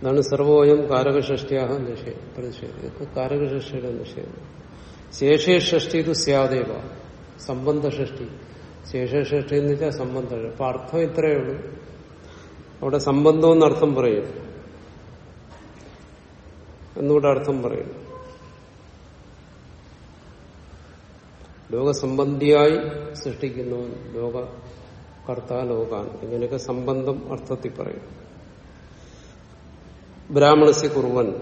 ഇതാണ് സർവോയം കാരകഷ്ടിയാഹ നിഷേധം. പ്രതിഷേധം. ഇതൊക്കെ കാരകഷ്ടിയുടെ നിഷേധം. ശേഷേ ഷഷ്ടി ഇത് സ്യാദേവ. സംബന്ധ ഷഷ്ടി. ശേഷഷ്ടി എന്ന് വെച്ചാൽ സംബന്ധം അപ്പൊ അർത്ഥം ഇത്രയേ ഉള്ളൂ. അവിടെ സംബന്ധം എന്നർത്ഥം പറയും. എന്നുകൂടെ അർത്ഥം പറയും ലോകസംബന്ധിയായി സൃഷ്ടിക്കുന്നവൻ ലോക കർത്താ ലോകാൻ ഇങ്ങനെയൊക്കെ സംബന്ധം അർത്ഥത്തിൽ പറയും ബ്രാഹ്മണസ്യ കുറുവൻ.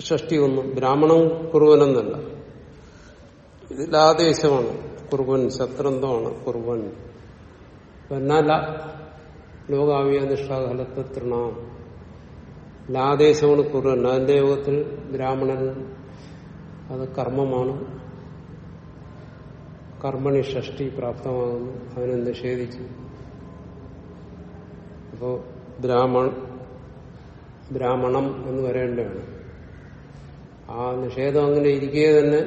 ഷഷ്ടി ഒന്നും ബ്രാഹ്മണൻ കുറുവനെന്നല്ല. ഇതിലാദേശമാണ് ലാദേശമാണ് കുറുവൻ ശത്രന്തമാണ് കുറുവൻ. വന്നല ലോകാവിയ നിഷ്ഠാകലത്തെ തൃണാം ലാദേശമാണ് കുറുവൻ അതിന്റെ യോഗത്തിൽ ബ്രാഹ്മണൻ. അത് കർമ്മമാണ്. കർമ്മണി ഷഷ്ടി പ്രാപ്തമാകുന്നു. അതിനെ നിഷേധിച്ചു. അപ്പോ ബ്രാഹ്മൺ ബ്രാഹ്മണം എന്ന് വരേണ്ടതാണ്. ആ നിഷേധം അങ്ങനെ ഇരിക്കെ തന്നെ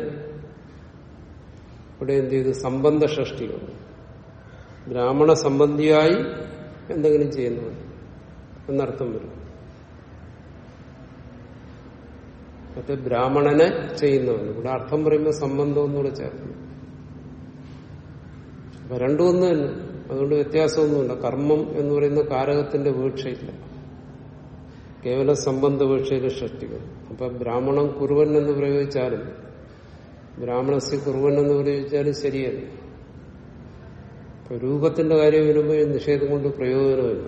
ഇവിടെ എന്ത് ചെയ്തു? സംബന്ധ ഷഷ്ടി വന്നു. ബ്രാഹ്മണ സംബന്ധിയായി എന്തെങ്കിലും ചെയ്യുന്നു എന്നർത്ഥം വരും. മറ്റേ ബ്രാഹ്മണനെ ചെയ്യുന്നവൻ ഇവിടെ അർത്ഥം പറയുമ്പോൾ സംബന്ധം എന്നൂടെ ചേർക്കുന്നു അപ്പൊ രണ്ടും ഒന്ന് തന്നെ. അതുകൊണ്ട് വ്യത്യാസമൊന്നുമില്ല. കർമ്മം എന്ന് പറയുന്ന കാരകത്തിന്റെ വീഴ്ചയില്ല. കേവല സംബന്ധ വീഴ്ചയിലെ സൃഷ്ടികൾ അപ്പൊ ബ്രാഹ്മണം കുറുവൻ എന്ന് പ്രയോഗിച്ചാലും ബ്രാഹ്മണസ്യ കുറുവൻ എന്ന് പ്രയോഗിച്ചാലും ശരിയല്ല. രൂപത്തിന്റെ കാര്യം വരുമ്പോൾ നിഷേധം കൊണ്ട് പ്രയോജനമില്ല.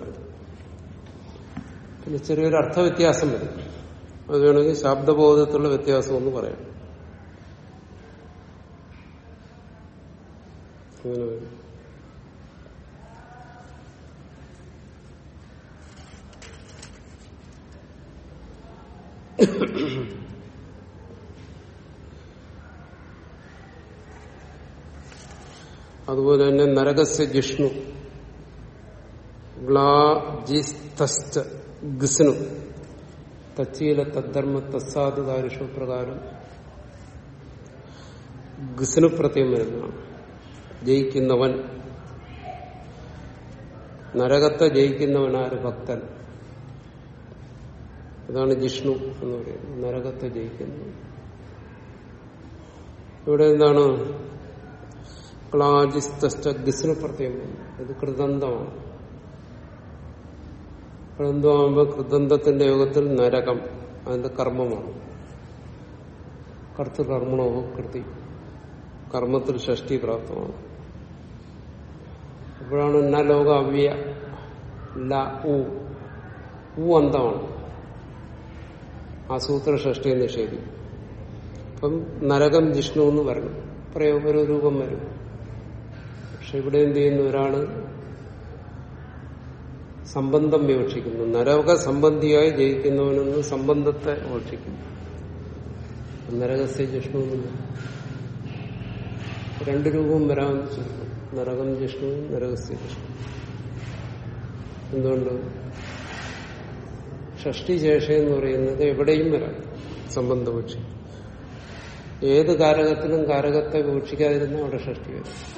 പിന്നെ ചെറിയൊരു അർത്ഥവ്യത്യാസം വരും. അത് വേണമെങ്കിൽ ശബ്ദബോധത്തിലുള്ള വ്യത്യാസം എന്ന് പറയാം. അതുപോലെ തന്നെ നരകസ്യ ജിഷ്ണു ഗ്ലാജിസ്തസ്റ്റ് ഗിസ്നു. തച്ചീല തദ്ധർമ്മ തസ്സാദുകാരിഷു പ്രകാരം ഗിസ്നു പ്രത്യം വരുന്നതാണ് ജയിക്കുന്നവൻ. നരകത്തെ ജയിക്കുന്നവനാര് ഭക്തൻ. അതാണ് ജിഷ്ണു എന്ന് പറയുന്നത്. നരകത്തെ ജയിക്കുന്നത് ഇവിടെ എന്താണ്? ക്ലാജിസ്തസ്റ്റ ഗിസ്നു പ്രത്യം ഇത് കൃതന്തമാണ്. കൃതന്തമാകുമ്പോൾ കൃതന്തത്തിന്റെ യോഗത്തിൽ നരകം അതിന്റെ കർമ്മമാണ്. കർത്തൃകർമ്മണോ കൃതി കർമ്മത്തിൽ ഷഷ്ടി പ്രാപ്തമാണ്. അപ്പോഴാണ് ന ലോക അവ്യ ല ഉ. അന്തമാണ് ആസൂത്ര സൂത്ര ഷഷ്ടിയെ നിഷേധിക്കും. അപ്പം നരകം ജിഷ്ണു എന്ന് വരണം. പ്രയോഗരൂപം രൂപം വരും. പക്ഷെ ഇവിടെ എന്ത് ചെയ്യുന്നു ഒരാൾ സംബന്ധം വിവക്ഷിക്കുന്നു. നരക സംബന്ധിയായി ജയിക്കുന്നവനെന്ന് സംബന്ധത്തെ വിവക്ഷിക്കുന്നു. നരകസ്യ ജിഷ്ണു രണ്ടു രണ്ട് രൂപം വരാമെന്ന് ചുരുക്കം. നരകം ജിഷ്ണു നരകസ്യ ജിഷ്ണു എന്തുകൊണ്ട്? ഷഷ്ടി ശേഷ എന്ന് പറയുന്നത് എവിടെയും വരാം. സംബന്ധപക്ഷി ഏത് കാരകത്തിലും കാരകത്തെ വീക്ഷിക്കാതിരുന്ന അവിടെ ഷഷ്ടി വരും.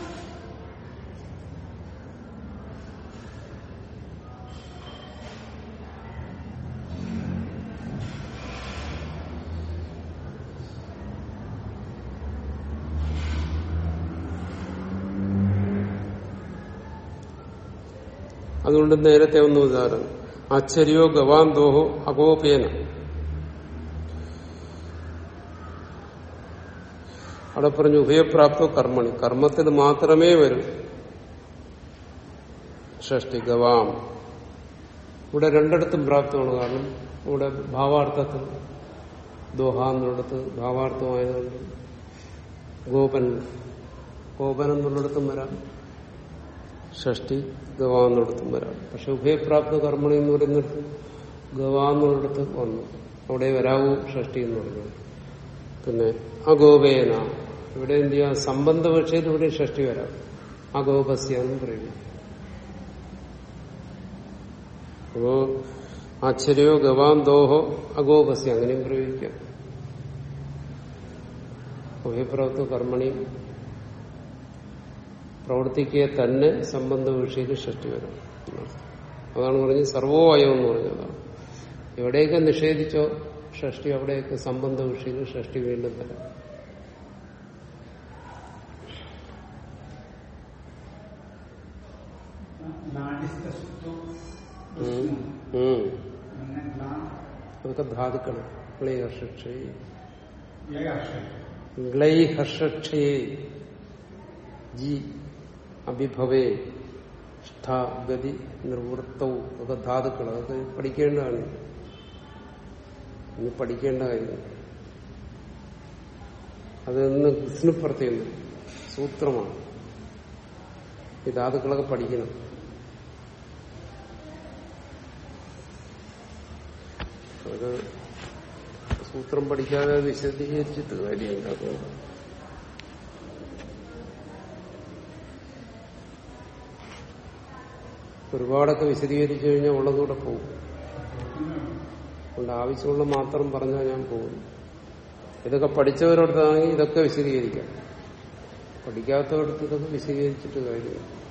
അതുകൊണ്ട് നേരത്തെ ഒന്ന് ഉദാഹരണം. അച്ഛരിയോ ഗവാം ദോഹോ അഗോപേന. അവിടെ പറഞ്ഞു ഉഭയപ്രാപ്തോ കർമ്മണി. കർമ്മത്തിന് മാത്രമേ വരൂ. ഷഷ്ടി ഗവാം. ഇവിടെ രണ്ടിടത്തും പ്രാപ്തമാണ് കാരണം ഇവിടെ ഭാവാർത്ഥത്തിൽ ദോഹ എന്നുള്ളിടത്ത് ഭാവാർത്ഥമായതുകൊണ്ട് ഗോപൻ ഗോപൻ എന്നുള്ളിടത്തും വരാം. ഷഷ്ടി ഗവാന്നിടത്തും വരാം. പക്ഷെ ഉഭയപ്രാപ്ത കർമ്മണി എന്ന് പറയുന്നിടത്ത് ഗവാന്നിടത്ത് വന്നു. അവിടെ വരാവൂ ഷഷ്ടി എന്ന് പറഞ്ഞു. പിന്നെ അഗോപേന. ഇവിടെ എന്ത് ചെയ്യാം? സംബന്ധ ഇവിടെ ഷഷ്ടി വരാം. അഗോപസ്യ എന്ന് പറയുന്നു. അപ്പോ ആശ്ചര്യോ ഗവാൻ ദോഹോ അഗോപസ്യ അങ്ങനെയും പ്രയോഗിക്കാം. ഉഭയപ്രാപ്ത കർമ്മണിയും പ്രവർത്തിക്കുക തന്നെ സംബന്ധ വിഷയത്തിൽ ഷഷ്ടി വരും. അതാണ് പറഞ്ഞ് സർവോവയം എന്ന് പറഞ്ഞതാണ് എവിടെയൊക്കെ നിഷേധിച്ചോ ഷഷ്ടി അവിടെയൊക്കെ സംബന്ധ വിഷയത്തിൽ ഷഷ്ടി വീണ്ടും തരാം. അതൊക്കെ ധാതുക്കൾ. ക്ലൈഹർഷക്ഷയെ ഗ്ലൈഹർഷക്ഷയെ. ജി. അഭിഭവേ ഗതി നിർവൃത്തവും ഒക്കെ ധാതുക്കൾ അതൊക്കെ പഠിക്കേണ്ടതാണ് ഇനി പഠിക്കേണ്ട കാര്യം. അത് ഇന്ന് വിഷ്ണുപ്രത്യം സൂത്രമാണ്. ഈ ധാതുക്കളൊക്കെ പഠിക്കണം. അത് സൂത്രം പഠിക്കാതെ വിശദീകരിച്ചിട്ട് കാര്യമില്ല. ഒരുപാടൊക്കെ വിശദീകരിച്ചു കഴിഞ്ഞാൽ ഉള്ളതുകൂടെ പോകും അതുകൊണ്ട് ആവശ്യമുള്ള മാത്രം പറഞ്ഞാൽ ഞാൻ പോകുന്നു ഇതൊക്കെ പഠിച്ചവരോടത്താണെങ്കിൽ ഇതൊക്കെ വിശദീകരിക്കാം. പഠിക്കാത്തവർക്ക് ഇതൊക്കെ വിശദീകരിച്ചിട്ട് കാര്യമില്ല.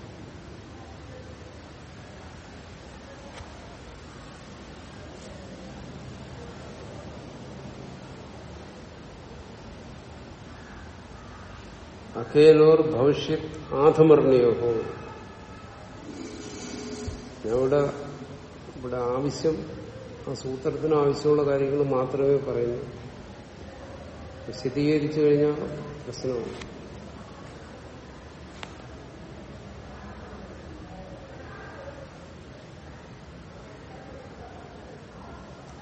അഖേലോർ ഭവിഷ്യത് ആധമർണിയോഹോ. ഇവിടെ ഇവിടെ ആവശ്യം ആ സൂത്രത്തിന് ആവശ്യമുള്ള കാര്യങ്ങൾ മാത്രമേ പറയുന്നു. വിശദീകരിച്ചു കഴിഞ്ഞാൽ പ്രശ്നമാണ്.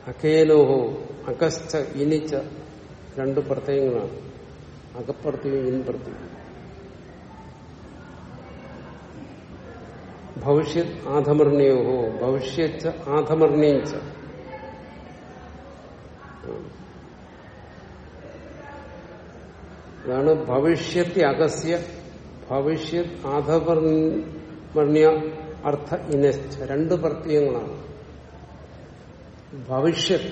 അഖേലോഹോ അകസ്ഥ ഇനിച്ച രണ്ട് പ്രത്യയങ്ങളാണ്. അകപ്രത്യവും ഇൻപ്രത്യവും ഭവിഷ്യത് ആധമർണിയോഹോ ഭവിഷ്യച്ച ആധമർണിയിച്ച അതാണ് ഭവിഷ്യത്തി അകസ്യ ഭവിഷ്യത് ആധമർണ്യ അർത്ഥ ഇനശ്ച രണ്ട് പ്രത്യയങ്ങളാണ്. ഭവിഷ്യത്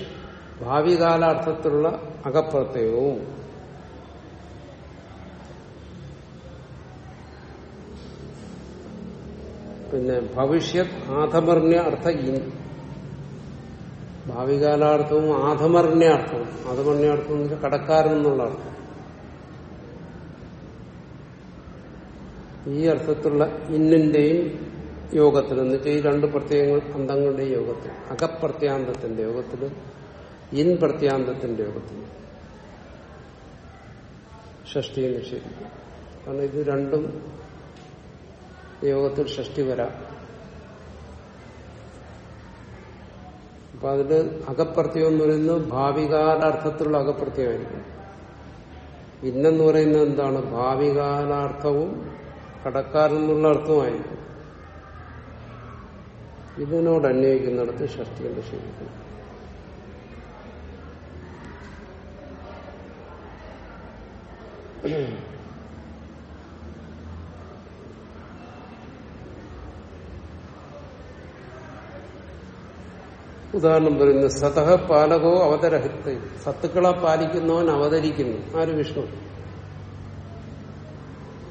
ഭാവികാലാർത്ഥത്തിലുള്ള അകപ്രത്യയവും പിന്നെ ഭവിഷ്യത് ആധമർണ്യ അർത്ഥ ഇനി ഭാവികാലാർത്ഥവും ആധമർണ്യാർത്ഥവും ആധമർണ്യാർത്ഥം കടക്കാരൻ എന്നുള്ള അർത്ഥം. ഈ അർത്ഥത്തിലുള്ള ഇന്നിന്റെയും യോഗത്തിൽ എന്ന് വെച്ചാൽ ഈ രണ്ട് പ്രത്യയങ്ങൾ അന്തങ്ങളുടെയും യോഗത്തിൽ അകപ്രത്യാന്തത്തിന്റെ യോഗത്തിൽ ഇൻ പ്രത്യാന്തത്തിന്റെ യോഗത്തിൽ ഷഷ്ടിയെ നിഷേധിക്കും. കാരണം ഇത് രണ്ടും യോഗത്തിൽ ഷഷ്ടി വരാം. അപ്പൊ അതിൽ അകപ്രത്യം എന്ന് പറയുന്നത് ഭാവികാലാർത്ഥത്തിലുള്ള അകപ്രത്യമായിരിക്കും. ഇന്നെന്ന് പറയുന്നത് എന്താണ്? ഭാവികാലാർത്ഥവും കടക്കാരെന്നുള്ള അർത്ഥമായിരിക്കും ഇതിനോട് അന്വയിക്കുന്നിടത്ത് ഷഷ്ടി എന്ന് ശരിക്കും ഉദാഹരണം പറയുന്നു സതഹ പാലകോ അവതരഹിത്ത സത്തുക്കളെ പാലിക്കുന്നവൻ അവതരിക്കുന്നു. ആര് വിഷ്ണു?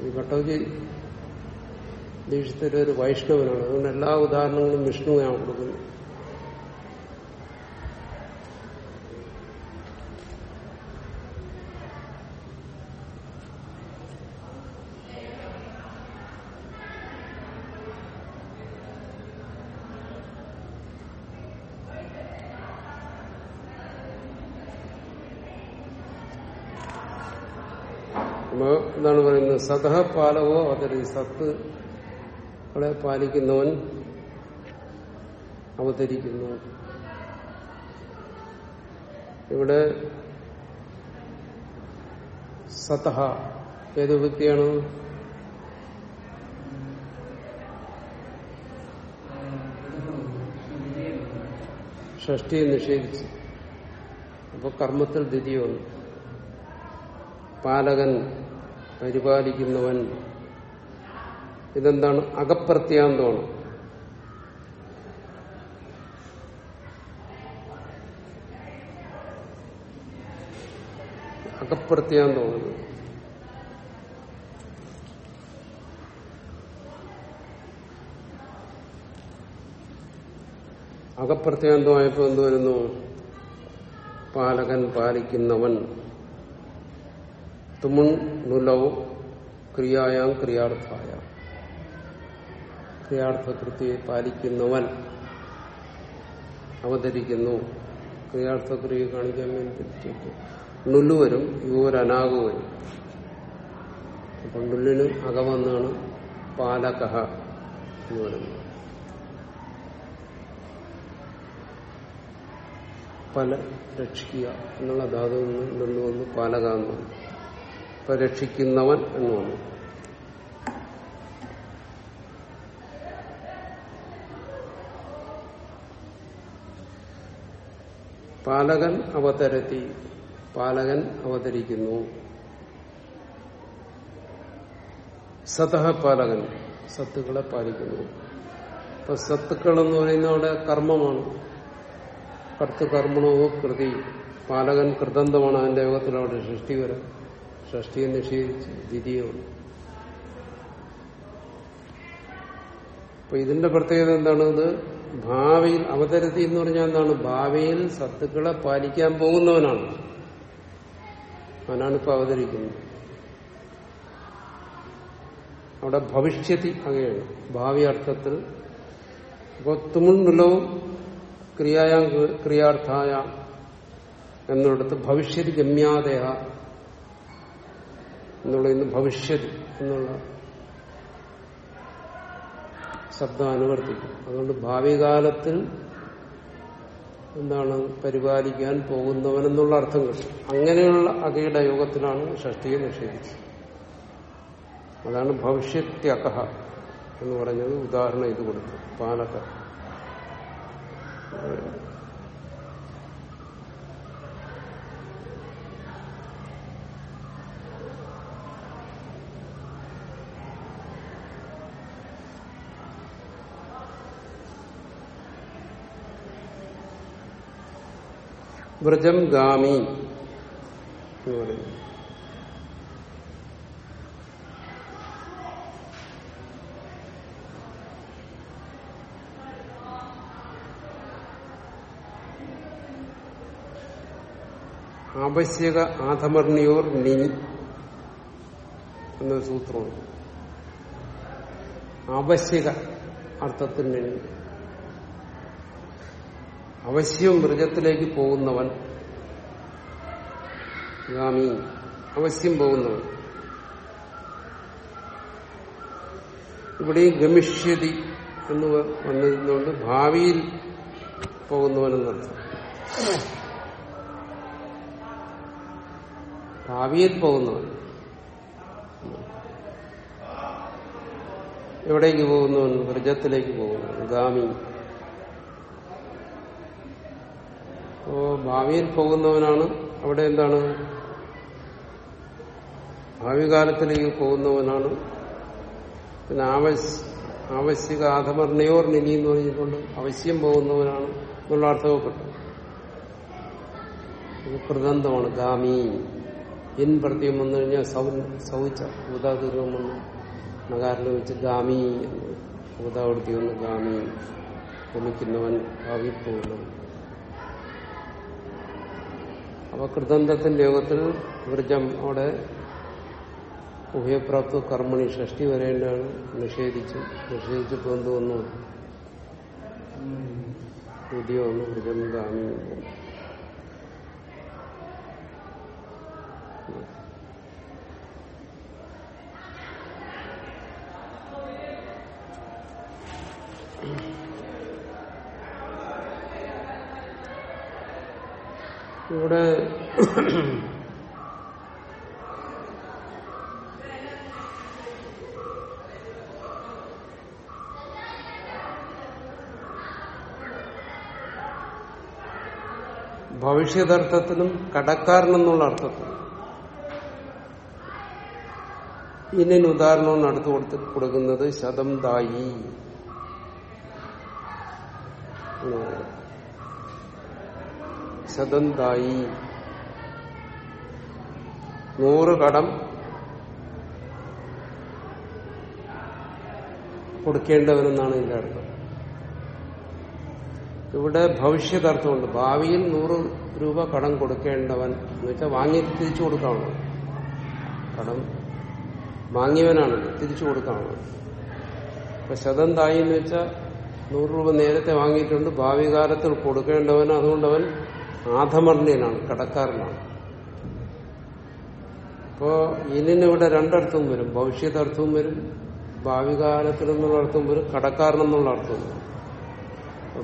ഈ ഭട്ടോജി ഒരു വൈഷ്ണവനാണ്. അതുകൊണ്ട് എല്ലാ ഉദാഹരണങ്ങളും വിഷ്ണുവിനാണ് കൊടുക്കുന്നത്. സതഹ പാലവോ അവതരി സത്തുകളെ പാലിക്കുന്നവൻ അവതരിക്കുന്നു. ഇവിടെ സതഹ ഏത് വ്യക്തിയാണ്? ഷഷ്ടിയെ നിഷേധിച്ചു. അപ്പൊ കർമ്മത്തിൽ ദ്വിതീയമാണ്. പാലകൻ പരിപാലിക്കുന്നവൻ. ഇതെന്താണ്? അകപ്രത്യാന്തമാണ് അകപ്രത്യാന്തമാണ് അകപ്രത്യാന്തമായപ്പോ എന്ത് വരുന്നു? പാലകൻ പാലിക്കുന്നവൻ. തുമുൺ നുലൗ ക്രിയായാം ക്രിയാർത്ഥായ. ക്രിയാർത്ഥകൃത്യയെ പാലിക്കുന്നവൻ അവതരിക്കുന്നു. ക്രിയാർത്ഥക്രിയ കാണിക്കാൻ വേണ്ടി നുല്ലു വരും യുവരനാഗു നുല്ലിന് അകമെന്നാണ് പാലകഹ എന്ന് പറയുന്നത്. പല രക്ഷിക്കുക എന്നുള്ള ധാതു നിന്ന് നുല്ലു വന്ന് പാലക എന്നാണ്. രക്ഷിക്കുന്നവൻ എന്ന് വന്നു പാലകൻ അവതരത്തി പാലകൻ അവതരിക്കുന്നു. സതഹ പാലകൻ സത്തുക്കളെ പാലിക്കുന്നു. ഇപ്പൊ സത്തുക്കൾ എന്ന് പറയുന്ന അവിടെ കർമ്മമാണ്. കർത്തകർമ്മണോ കൃതി പാലകൻ കൃതന്തമാണ് അതിന്റെ യോഗത്തിൽ അവിടെ സൃഷ്ടി വരാം. ഷഷ്ടിയെ നിഷേധിച്ച് ദ്വിതീയമാണ് അപ്പൊ ഇതിന്റെ പ്രത്യേകത എന്താണ് ഇത് ഭാവിയിൽ അവതരത്തി എന്ന് പറഞ്ഞാൽ എന്താണ്? ഭാവിയിൽ സത്തുക്കളെ പാലിക്കാൻ പോകുന്നവനാണ്. അവനാണ് ഇപ്പൊ അവതരിക്കുന്നത്. അവിടെ ഭവിഷ്യത്തി അങ്ങനെയാണ്. ഭാവി അർത്ഥത്തിൽ അപ്പോൾ തുമുണ്ണുലവും ക്രിയായാം ക്രിയാർത്ഥായ എന്നിടത്ത് ഭവിഷ്യതി ഗമ്യാദേഹ എന്നുള്ള ഇന്ന് ഭവിഷ്യത് എന്നുള്ള ശബ്ദം അനുവർത്തിക്കും. അതുകൊണ്ട് ഭാവി കാലത്തിൽ എന്താണ് പരിപാലിക്കാൻ പോകുന്നവനെന്നുള്ള അർത്ഥം കിട്ടും. അങ്ങനെയുള്ള അകയുടെ യോഗത്തിലാണ് ഷഷ്ടിയെ നിഷേധിച്ചത്. അതാണ് ഭവിഷ്യത്യകഹ എന്ന് പറഞ്ഞത് ഉദാഹരണം ഇത് കൊടുത്തു. പാലക. വ്രജം ഗാമി. എന്ന് പറയുന്നു ആവശ്യക ആധമർണിയോർ നിനി എന്നൊരു സൂത്രമുണ്ട്. ആവശ്യക അർത്ഥത്തിൽ നിനി. അവശ്യം മൃഗത്തിലേക്ക് പോകുന്നവൻ. ഗാമി അവശ്യം പോകുന്നവൻ. ഇവിടെയും ഗമിഷ്യതി എന്ന് വന്നിരുന്നുകൊണ്ട് ഭാവിയിൽ പോകുന്നവനെന്നർത്ഥം. ഭാവിയിൽ പോകുന്നവൻ. എവിടേക്ക് പോകുന്നവൻ? വൃജത്തിലേക്ക് പോകുന്നവൻ. ഗാമി അപ്പോ ഭാവിയിൽ പോകുന്നവനാണ്. അവിടെ എന്താണ്? ഭാവി കാലത്തിലേക്ക് പോകുന്നവനാണ്. പിന്നെ ആവശ്യ ആവശ്യക ആധമർണയോർ നിനി എന്ന് പറഞ്ഞിട്ടുണ്ട്. അവശ്യം പോകുന്നവനാണ് എന്നുള്ള അർത്ഥവപ്പെട്ടു കൃതന്തമാണ് ഗാമി. ഇൻ പ്രത്യം വന്നു കഴിഞ്ഞാൽ സൗ സൗച്ച ഭൂതാതിരൂപം വന്നു. നഗാരിൽ വെച്ച് ഗാമി ഭൂതാവൃത്തി വന്ന് ഗാമി. ഗമിക്കുന്നവൻ ഭാവി പോകുന്നവൻ അപ്പൊ കൃതന്ധത്തിന്റെ യോഗത്തിൽ വൃജം അവിടെ ഉഭയപ്രാപ്ത കർമ്മണി ഷഷ്ടി വരേണ്ടാണ്. നിഷേധിച്ചു നിഷേധിച്ചപ്പോൾ എന്ത് വന്നു. പുതിയ വന്നു വൃജം ഗാമി ഇവിടെ ഭവിഷ്യതർത്ഥത്തിലും കടക്കാരനെന്നുള്ള അർത്ഥത്തിൽ. ഇതിന് ഉദാഹരണമാണ് അടുത്ത് കൊടുത്ത് കൊടുക്കുന്നത് ശതം ദായി എന്ന് പറയുന്നത് ശതം ദായി നൂറ് കടം കൊടുക്കേണ്ടവനെന്നാണ് ഇതിന്റെ അർത്ഥം. ഇവിടെ ഭവിഷ്യതർത്ഥമുണ്ട്. ഭാവിയിൽ നൂറ് രൂപ കടം കൊടുക്കേണ്ടവൻ എന്ന് വെച്ചാൽ വാങ്ങി തിരിച്ചു കൊടുക്കാവുന്നത് കടം വാങ്ങിയവനാണ് തിരിച്ചു കൊടുക്കാവുന്നത് അപ്പൊ ശതം തായി എന്ന് വെച്ചാൽ നൂറ് രൂപ നേരത്തെ വാങ്ങിയിട്ടുണ്ട്. ഭാവി കാലത്തിൽ കൊടുക്കേണ്ടവൻ അതുകൊണ്ടവൻ ആധമർണ്യനാണ് കടക്കാരനാണ്. അപ്പോ ഇതിനിവിടെ രണ്ടർത്ഥവും വരും. ഭവിഷ്യത്തർത്ഥവും വരും ഭാവി കാലത്തിൽ എന്നുള്ള അർത്ഥവും വരും. കടക്കാരനെന്നുള്ള അർത്ഥവും വരും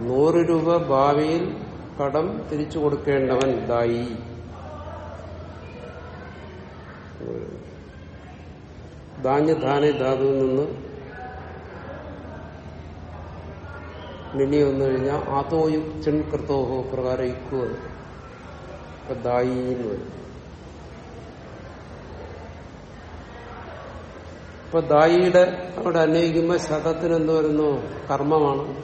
നൂറ് രൂപ ഭാവിയിൽ കടം തിരിച്ചു കൊടുക്കേണ്ടവൻ ദായി. ധാന്യധാന ധാതുവിൽ നിന്ന് നിനി വന്നു കഴിഞ്ഞാൽ ആതോയു യുക്തി കൃത്തോഹോ പ്രകാരം ദായി എന്ന് വരും. ഇപ്പൊ ദായിയുടെ അവിടെ അന്വയിക്കുമ്പോ ശതത്തിന് എന്ത് വരുന്നു? കർമ്മമാണ്.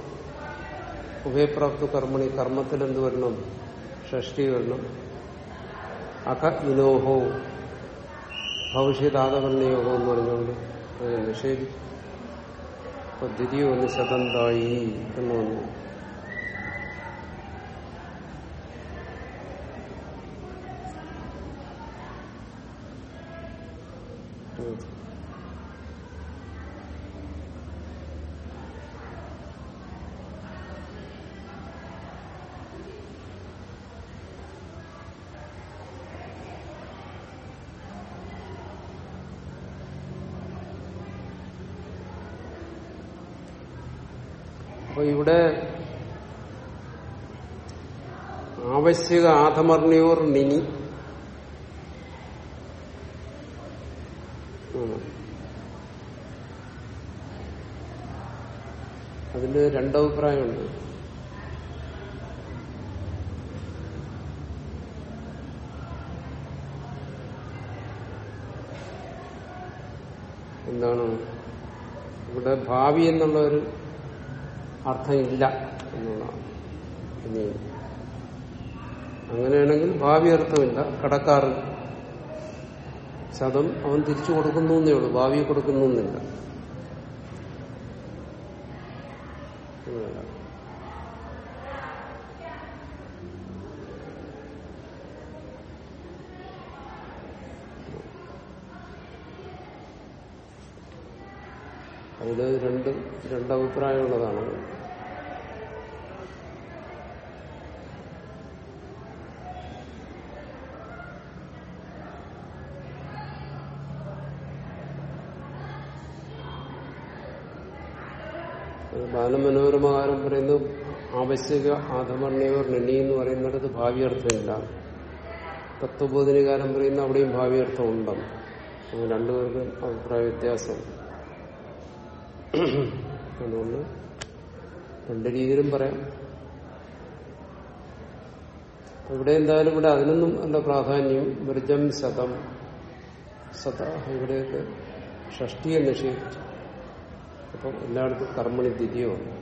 ഉഭയപ്രാപ്തു കർമ്മണി കർമ്മത്തിൽ എന്ത് വരണം? ഷഷ്ടി വരണം. അക ഇനോഹോ ഭവിഷ്യതാതവർണയോഹോ എന്ന് പറഞ്ഞുകൊണ്ട് നിഷേധിച്ചു അപ്പൊ ദ്വിതീയ ഒന്ന് ശതന്തായി എന്ന് വന്നു ഉം. അപ്പൊ ഇവിടെ ആവശ്യക ആധമർണിയോർ നിനി. അതിന് രണ്ടഭിപ്രായമുണ്ട് എന്താണ്? ഇവിടെ ഭാവി എന്നുള്ള ഒരു അർത്ഥം ഇല്ല എന്നുള്ളതാണ് ഇനി അങ്ങനെയാണെങ്കിൽ ഭാവി അർത്ഥമില്ല. കടക്കാരൻ ശതം അവൻ തിരിച്ചു കൊടുക്കുന്നു എന്നേ ഉള്ളൂ. ഭാവി കൊടുക്കുന്നു എന്നില്ല. അതിൽ രണ്ട് രണ്ട് അഭിപ്രായമുള്ളതാണ് അത് ബാലമനോരമകാരം പറയുന്നു ആവശ്യക ആധമർണിയോർ നെണ്ണി എന്ന് പറയുന്നിടത്ത് ഭാവി അർത്ഥമില്ല തത്വബോധനികാരം പറയുന്ന അവിടെയും ഭാവി അർത്ഥം ഉണ്ടെന്ന് അങ്ങനെ രണ്ടുപേർക്കും അഭിപ്രായ വ്യത്യാസം. അതുകൊണ്ട് രണ്ട് രീതിയിലും പറയാം. ഇവിടെ എന്തായാലും ഇവിടെ അതിനൊന്നും അല്ല പ്രാധാന്യം. വൃജം ശതം സത ഇവിടെയൊക്കെ ഷഷ്ടിയെ നിഷേധിച്ചു. അപ്പം എല്ലായിടത്തും കർമ്മണി ദ്വിതീയമാണ്